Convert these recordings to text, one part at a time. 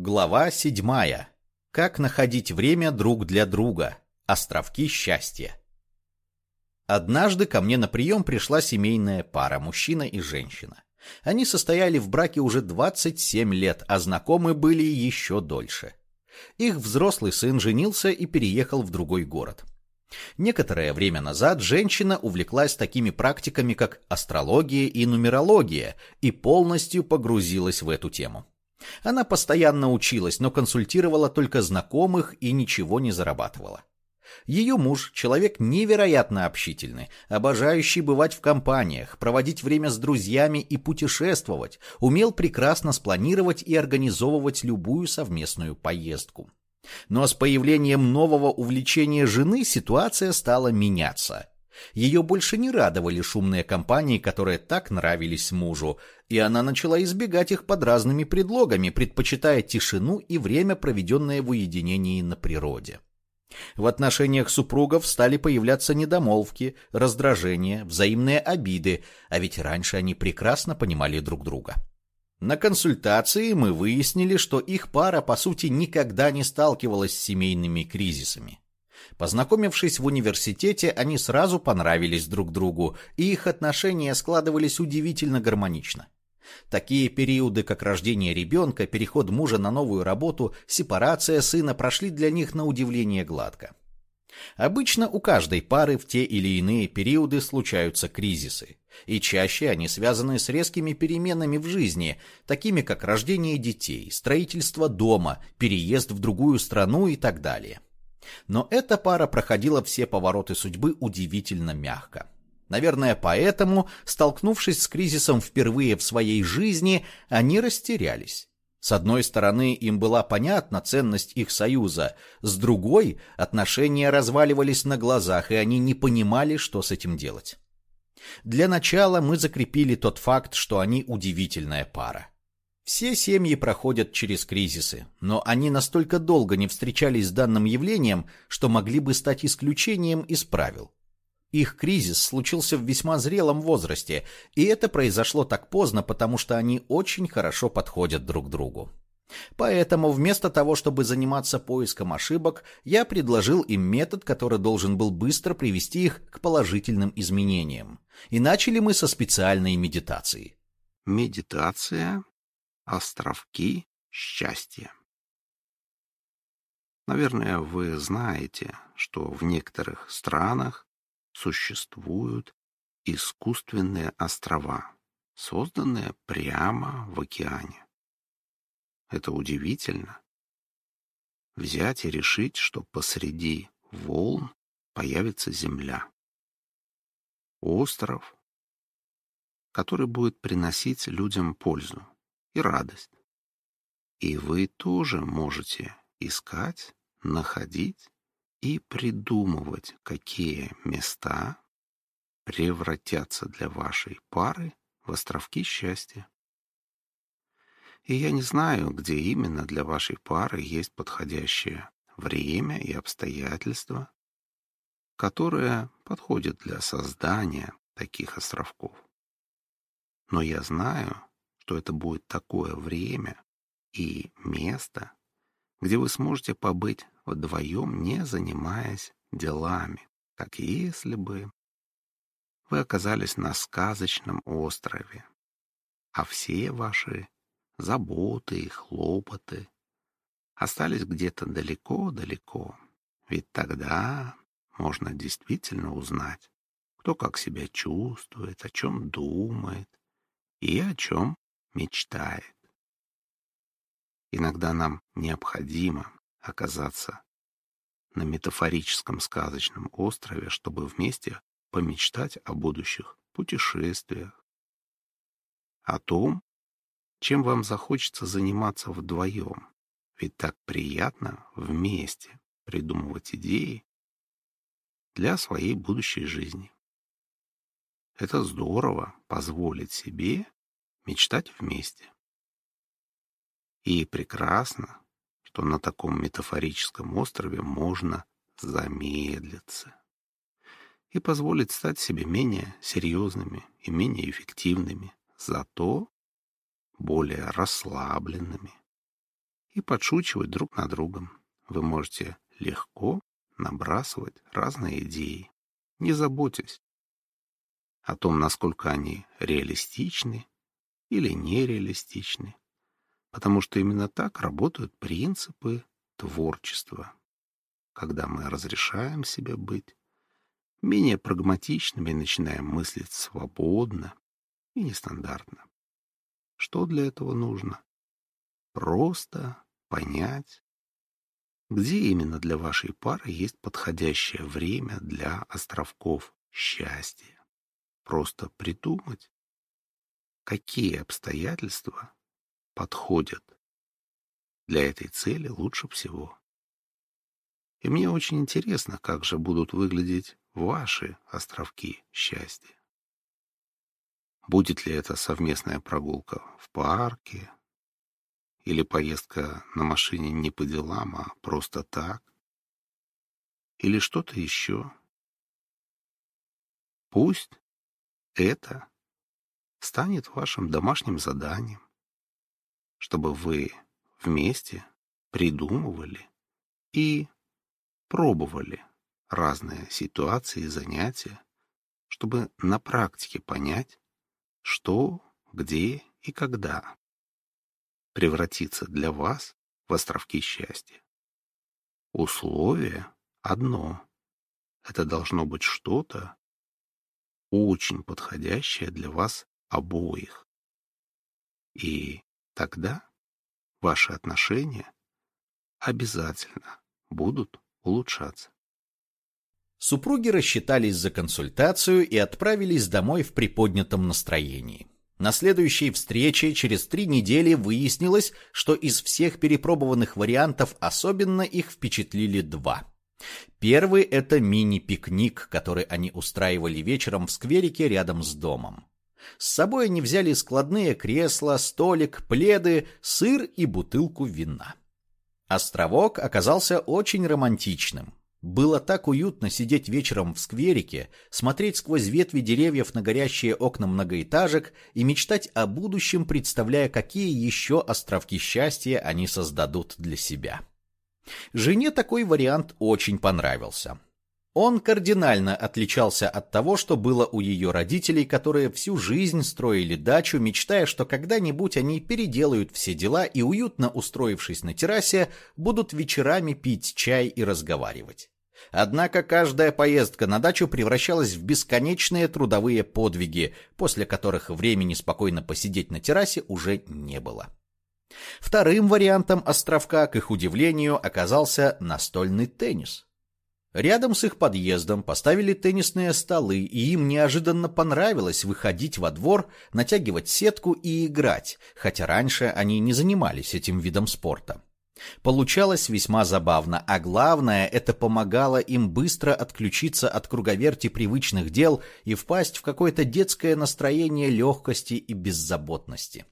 Глава седьмая. Как находить время друг для друга. Островки счастья. Однажды ко мне на прием пришла семейная пара, мужчина и женщина. Они состояли в браке уже 27 лет, а знакомы были еще дольше. Их взрослый сын женился и переехал в другой город. Некоторое время назад женщина увлеклась такими практиками, как астрология и нумерология, и полностью погрузилась в эту тему. Она постоянно училась, но консультировала только знакомых и ничего не зарабатывала. Ее муж – человек невероятно общительный, обожающий бывать в компаниях, проводить время с друзьями и путешествовать, умел прекрасно спланировать и организовывать любую совместную поездку. Но с появлением нового увлечения жены ситуация стала меняться. Ее больше не радовали шумные компании, которые так нравились мужу, и она начала избегать их под разными предлогами, предпочитая тишину и время, проведенное в уединении на природе. В отношениях супругов стали появляться недомолвки, раздражения, взаимные обиды, а ведь раньше они прекрасно понимали друг друга. На консультации мы выяснили, что их пара, по сути, никогда не сталкивалась с семейными кризисами. Познакомившись в университете, они сразу понравились друг другу, и их отношения складывались удивительно гармонично. Такие периоды, как рождение ребенка, переход мужа на новую работу, сепарация сына прошли для них на удивление гладко. Обычно у каждой пары в те или иные периоды случаются кризисы, и чаще они связаны с резкими переменами в жизни, такими как рождение детей, строительство дома, переезд в другую страну и так далее. Но эта пара проходила все повороты судьбы удивительно мягко. Наверное, поэтому, столкнувшись с кризисом впервые в своей жизни, они растерялись. С одной стороны, им была понятна ценность их союза, с другой, отношения разваливались на глазах, и они не понимали, что с этим делать. Для начала мы закрепили тот факт, что они удивительная пара. Все семьи проходят через кризисы, но они настолько долго не встречались с данным явлением, что могли бы стать исключением из правил. Их кризис случился в весьма зрелом возрасте, и это произошло так поздно, потому что они очень хорошо подходят друг другу. Поэтому вместо того, чтобы заниматься поиском ошибок, я предложил им метод, который должен был быстро привести их к положительным изменениям. И начали мы со специальной медитации. Медитация – островки счастья. Наверное, вы знаете, что в некоторых странах существуют искусственные острова, созданные прямо в океане. Это удивительно. Взять и решить, что посреди волн появится земля. Остров, который будет приносить людям пользу и радость. И вы тоже можете искать, находить и придумывать, какие места превратятся для вашей пары в островки счастья. И я не знаю, где именно для вашей пары есть подходящее время и обстоятельства, которые подходят для создания таких островков. Но я знаю, что это будет такое время и место, где вы сможете побыть вдвоем, не занимаясь делами, как если бы вы оказались на сказочном острове, а все ваши заботы и хлопоты остались где-то далеко-далеко. Ведь тогда можно действительно узнать, кто как себя чувствует, о чем думает и о чем мечтает. Иногда нам необходимо оказаться на метафорическом сказочном острове, чтобы вместе помечтать о будущих путешествиях, о том, чем вам захочется заниматься вдвоем. Ведь так приятно вместе придумывать идеи для своей будущей жизни. Это здорово позволить себе мечтать вместе. И прекрасно, что на таком метафорическом острове можно замедлиться и позволить стать себе менее серьезными и менее эффективными, зато более расслабленными и подшучивать друг над другом. Вы можете легко набрасывать разные идеи, не заботясь о том, насколько они реалистичны или нереалистичны, потому что именно так работают принципы творчества, когда мы разрешаем себе быть менее прагматичными и начинаем мыслить свободно и нестандартно. Что для этого нужно? Просто понять, где именно для вашей пары есть подходящее время для островков счастья. Просто придумать, какие обстоятельства подходят для этой цели лучше всего. И мне очень интересно, как же будут выглядеть ваши островки счастья. Будет ли это совместная прогулка в парке или поездка на машине не по делам, а просто так? Или что-то еще? Пусть это станет вашим домашним заданием, чтобы вы вместе придумывали и пробовали разные ситуации и занятия, чтобы на практике понять, что, где и когда превратится для вас в островки счастья. Условие одно. Это должно быть что-то очень подходящее для вас обоих. И тогда ваши отношения обязательно будут улучшаться. Супруги рассчитались за консультацию и отправились домой в приподнятом настроении. На следующей встрече через три недели выяснилось, что из всех перепробованных вариантов особенно их впечатлили два. Первый – это мини-пикник, который они устраивали вечером в скверике рядом с домом. С собой они взяли складные кресла, столик, пледы, сыр и бутылку вина. Островок оказался очень романтичным. Было так уютно сидеть вечером в скверике, смотреть сквозь ветви деревьев на горящие окна многоэтажек и мечтать о будущем, представляя, какие еще островки счастья они создадут для себя. Жене такой вариант очень понравился. Он кардинально отличался от того, что было у ее родителей, которые всю жизнь строили дачу, мечтая, что когда-нибудь они переделают все дела и, уютно устроившись на террасе, будут вечерами пить чай и разговаривать. Однако каждая поездка на дачу превращалась в бесконечные трудовые подвиги, после которых времени спокойно посидеть на террасе уже не было. Вторым вариантом островка, к их удивлению, оказался настольный теннис. Рядом с их подъездом поставили теннисные столы, и им неожиданно понравилось выходить во двор, натягивать сетку и играть, хотя раньше они не занимались этим видом спорта. Получалось весьма забавно, а главное, это помогало им быстро отключиться от круговерти привычных дел и впасть в какое-то детское настроение легкости и беззаботности.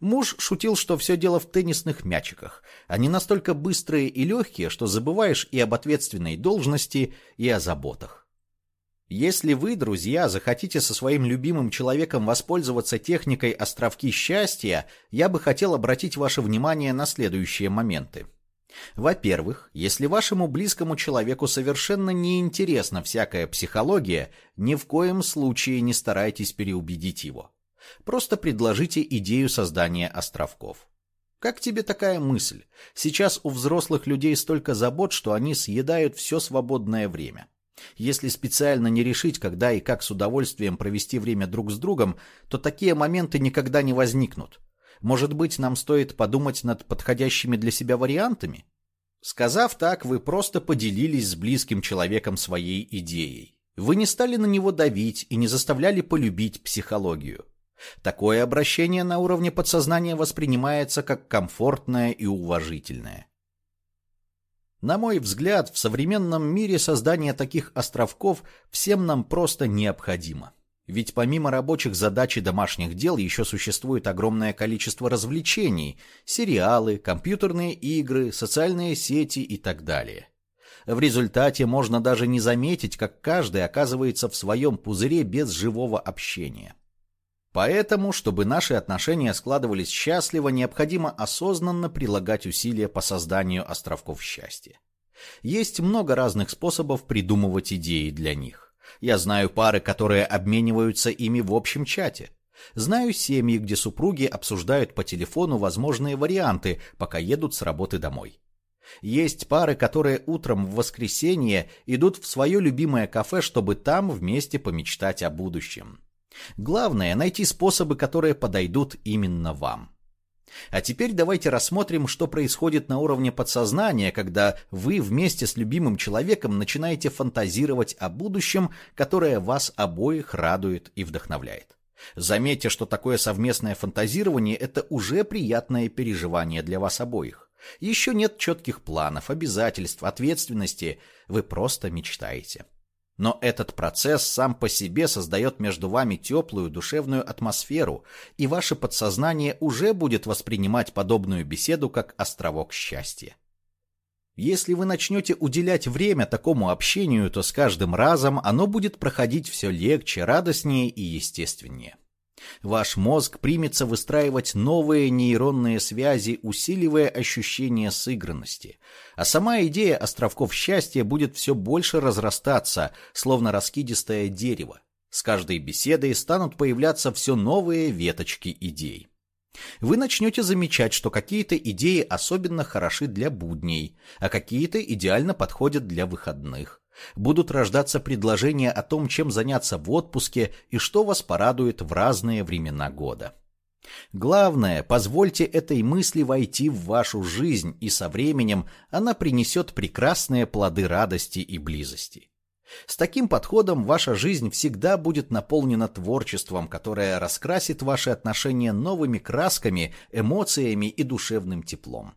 Муж шутил, что все дело в теннисных мячиках. Они настолько быстрые и легкие, что забываешь и об ответственной должности, и о заботах. Если вы, друзья, захотите со своим любимым человеком воспользоваться техникой островки счастья, я бы хотел обратить ваше внимание на следующие моменты. Во-первых, если вашему близкому человеку совершенно не интересна всякая психология, ни в коем случае не старайтесь переубедить его. Просто предложите идею создания островков. Как тебе такая мысль? Сейчас у взрослых людей столько забот, что они съедают все свободное время. Если специально не решить, когда и как с удовольствием провести время друг с другом, то такие моменты никогда не возникнут. Может быть, нам стоит подумать над подходящими для себя вариантами? Сказав так, вы просто поделились с близким человеком своей идеей. Вы не стали на него давить и не заставляли полюбить психологию. Такое обращение на уровне подсознания воспринимается как комфортное и уважительное. На мой взгляд, в современном мире создание таких островков всем нам просто необходимо. Ведь помимо рабочих задач и домашних дел еще существует огромное количество развлечений, сериалы, компьютерные игры, социальные сети и так далее. В результате можно даже не заметить, как каждый оказывается в своем пузыре без живого общения. Поэтому, чтобы наши отношения складывались счастливо, необходимо осознанно прилагать усилия по созданию островков счастья. Есть много разных способов придумывать идеи для них. Я знаю пары, которые обмениваются ими в общем чате. Знаю семьи, где супруги обсуждают по телефону возможные варианты, пока едут с работы домой. Есть пары, которые утром в воскресенье идут в свое любимое кафе, чтобы там вместе помечтать о будущем. Главное – найти способы, которые подойдут именно вам. А теперь давайте рассмотрим, что происходит на уровне подсознания, когда вы вместе с любимым человеком начинаете фантазировать о будущем, которое вас обоих радует и вдохновляет. Заметьте, что такое совместное фантазирование – это уже приятное переживание для вас обоих. Еще нет четких планов, обязательств, ответственности, вы просто мечтаете. Но этот процесс сам по себе создает между вами теплую душевную атмосферу, и ваше подсознание уже будет воспринимать подобную беседу как островок счастья. Если вы начнете уделять время такому общению, то с каждым разом оно будет проходить все легче, радостнее и естественнее. Ваш мозг примется выстраивать новые нейронные связи, усиливая ощущение сыгранности. А сама идея островков счастья будет все больше разрастаться, словно раскидистое дерево. С каждой беседой станут появляться все новые веточки идей. Вы начнете замечать, что какие-то идеи особенно хороши для будней, а какие-то идеально подходят для выходных. Будут рождаться предложения о том, чем заняться в отпуске и что вас порадует в разные времена года. Главное, позвольте этой мысли войти в вашу жизнь, и со временем она принесет прекрасные плоды радости и близости. С таким подходом ваша жизнь всегда будет наполнена творчеством, которое раскрасит ваши отношения новыми красками, эмоциями и душевным теплом.